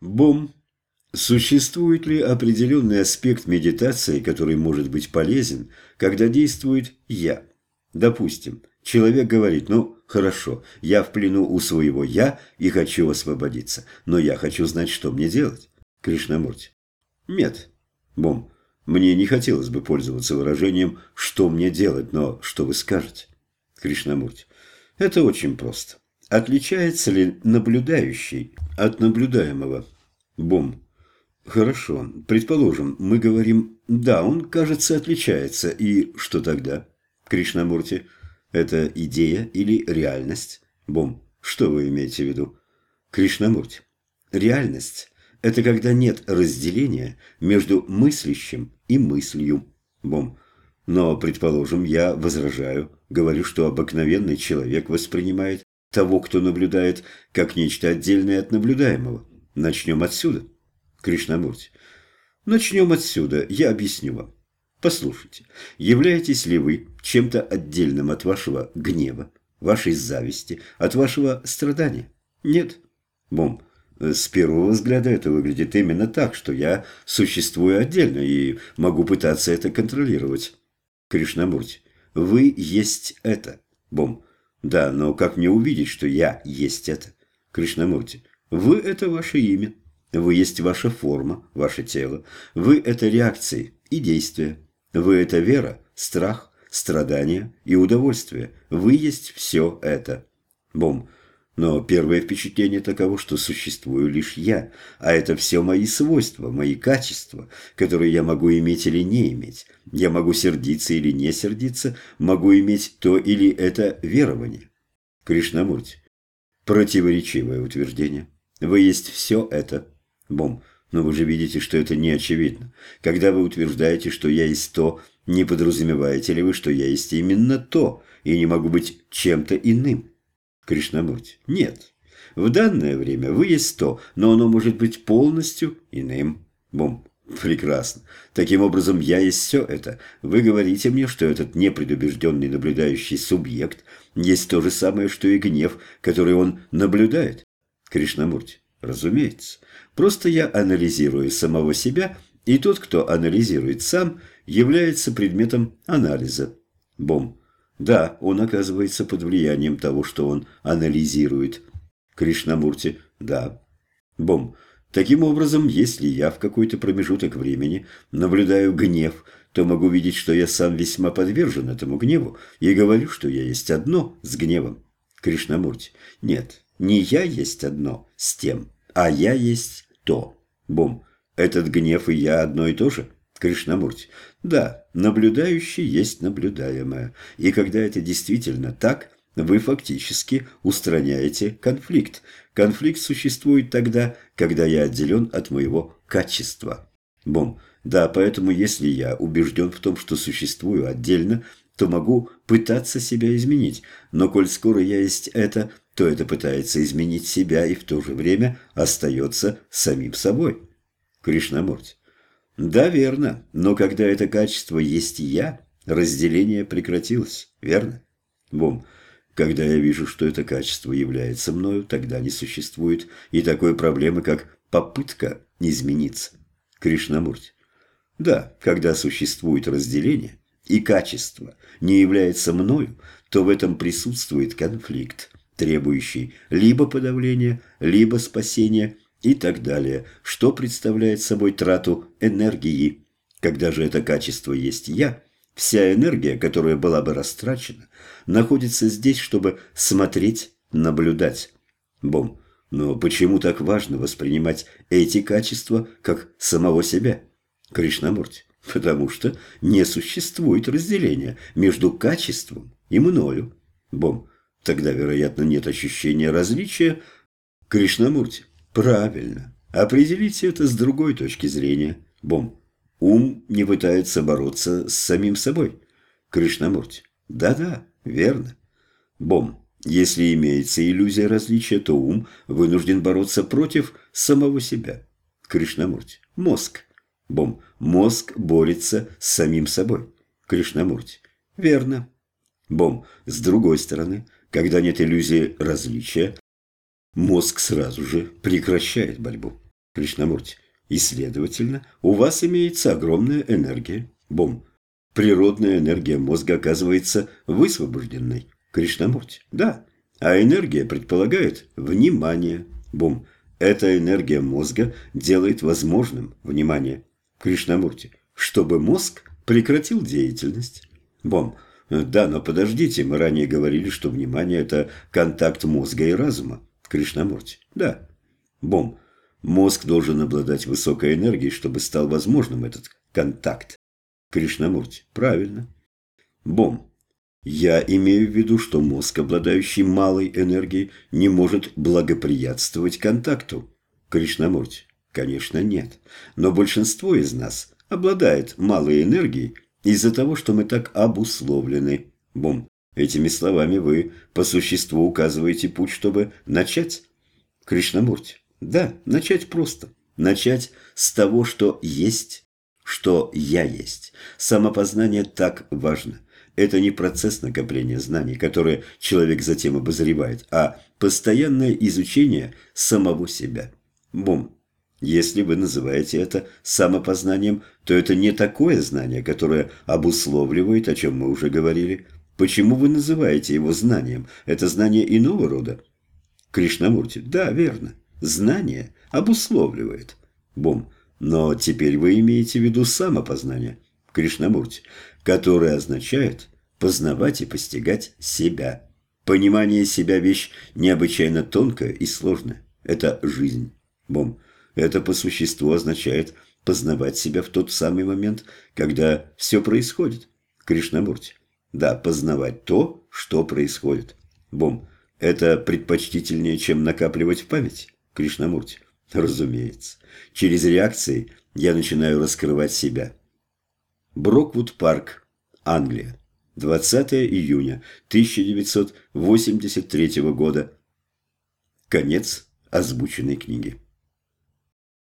Бом. Существует ли определенный аспект медитации, который может быть полезен, когда действует «я»? Допустим, человек говорит, ну, хорошо, я в плену у своего «я» и хочу освободиться, но я хочу знать, что мне делать. Кришнамурти. Нет. Бом. Мне не хотелось бы пользоваться выражением «что мне делать», но что вы скажете? Кришнамурти. Это очень просто. Отличается ли наблюдающий от наблюдаемого? Бом. Хорошо. Предположим, мы говорим «да, он, кажется, отличается». И что тогда? Кришнамурти. Это идея или реальность? Бом. Что вы имеете в виду? Кришнамурти. Реальность – это когда нет разделения между мыслящим и мыслью. Бом. Но, предположим, я возражаю, говорю, что обыкновенный человек воспринимает того, кто наблюдает, как нечто отдельное от наблюдаемого. Начнем отсюда. Кришнамурти. Начнем отсюда, я объясню вам. Послушайте, являетесь ли вы чем-то отдельным от вашего гнева, вашей зависти, от вашего страдания? Нет. Бом, с первого взгляда это выглядит именно так, что я существую отдельно и могу пытаться это контролировать. Кришнамурти, вы есть это. Бом, да, но как мне увидеть, что я есть это? Кришнамурти, вы – это ваше имя. Вы есть ваша форма, ваше тело. Вы – это реакции и действия. Вы – это вера, страх, страдания и удовольствие. Вы есть все это. Бом. Но первое впечатление таково, что существую лишь я, а это все мои свойства, мои качества, которые я могу иметь или не иметь. Я могу сердиться или не сердиться, могу иметь то или это верование. Кришнамурти. Противоречивое утверждение. Вы есть все это. Бом. Но вы же видите, что это не очевидно. Когда вы утверждаете, что я есть то, не подразумеваете ли вы, что я есть именно то, и не могу быть чем-то иным? Кришнамурти. Нет. В данное время вы есть то, но оно может быть полностью иным. Бом. Прекрасно. Таким образом, я есть все это. Вы говорите мне, что этот непредубежденный наблюдающий субъект есть то же самое, что и гнев, который он наблюдает. Кришнамурти. Разумеется. Просто я анализирую самого себя, и тот, кто анализирует сам, является предметом анализа. Бом. Да, он оказывается под влиянием того, что он анализирует. Кришнамурти. Да. Бом. Таким образом, если я в какой-то промежуток времени наблюдаю гнев, то могу видеть, что я сам весьма подвержен этому гневу и говорю, что я есть одно с гневом. Кришнамурти. Нет, не я есть одно с тем, а я есть то. Бом. Этот гнев и я одно и то же? Кришнамурти. Да, наблюдающий есть наблюдаемое. И когда это действительно так, вы фактически устраняете конфликт. Конфликт существует тогда, когда я отделен от моего качества. Бом. Да, поэтому если я убежден в том, что существую отдельно, то могу пытаться себя изменить. Но коль скоро я есть это, то это пытается изменить себя и в то же время остается самим собой. Кришнамурти. Да, верно, но когда это качество есть я, разделение прекратилось, верно? Бом. Когда я вижу, что это качество является мною, тогда не существует и такой проблемы, как попытка измениться. Кришнамурти. Да, когда существует разделение, и качество не является мною, то в этом присутствует конфликт, требующий либо подавления, либо спасения и так далее, что представляет собой трату энергии. Когда же это качество есть «я», вся энергия, которая была бы растрачена, находится здесь, чтобы смотреть, наблюдать. Бом, но почему так важно воспринимать эти качества как самого себя? Кришнамурти, потому что не существует разделения между качеством и мною. Бом, тогда, вероятно, нет ощущения различия. Кришнамурти, Правильно. Определите это с другой точки зрения. Бом. Ум не пытается бороться с самим собой. Кришнамурти. Да-да, верно. Бом. Если имеется иллюзия различия, то ум вынужден бороться против самого себя. Кришнамурти. Мозг. Бом. Мозг борется с самим собой. Кришнамурти. Верно. Бом. С другой стороны, когда нет иллюзии различия, мозг сразу же прекращает борьбу. Кришнамурти. И, следовательно, у вас имеется огромная энергия. Бом. Природная энергия мозга оказывается высвобожденной. Кришнамурти. Да. А энергия предполагает внимание. Бом. Эта энергия мозга делает возможным внимание. Кришнамурти. Чтобы мозг прекратил деятельность. Бом. Да, но подождите, мы ранее говорили, что внимание – это контакт мозга и разума. Кришнамурти. Да. Бом. Мозг должен обладать высокой энергией, чтобы стал возможным этот контакт. Кришнамурти. Правильно. Бом. Я имею в виду, что мозг, обладающий малой энергией, не может благоприятствовать контакту. Кришнамурти. Конечно, нет. Но большинство из нас обладает малой энергией из-за того, что мы так обусловлены. Бом. Этими словами вы по существу указываете путь, чтобы начать. Кришнамурти. Да, начать просто. Начать с того, что есть, что я есть. Самопознание так важно. Это не процесс накопления знаний, который человек затем обозревает, а постоянное изучение самого себя. Бум. Если вы называете это самопознанием, то это не такое знание, которое обусловливает, о чем мы уже говорили. Почему вы называете его знанием? Это знание иного рода? Кришнамурти. Да, верно. Знание обусловливает. Бом. Но теперь вы имеете в виду самопознание, Кришнамурти, которое означает познавать и постигать себя. Понимание себя – вещь необычайно тонкая и сложная. Это жизнь. Бом. Это по существу означает познавать себя в тот самый момент, когда все происходит. Кришнамурти. Да, познавать то, что происходит. Бом. Это предпочтительнее, чем накапливать в память. Кришнамурти. Разумеется. Через реакции я начинаю раскрывать себя. Броквуд парк, Англия. 20 июня 1983 года. Конец озвученной книги.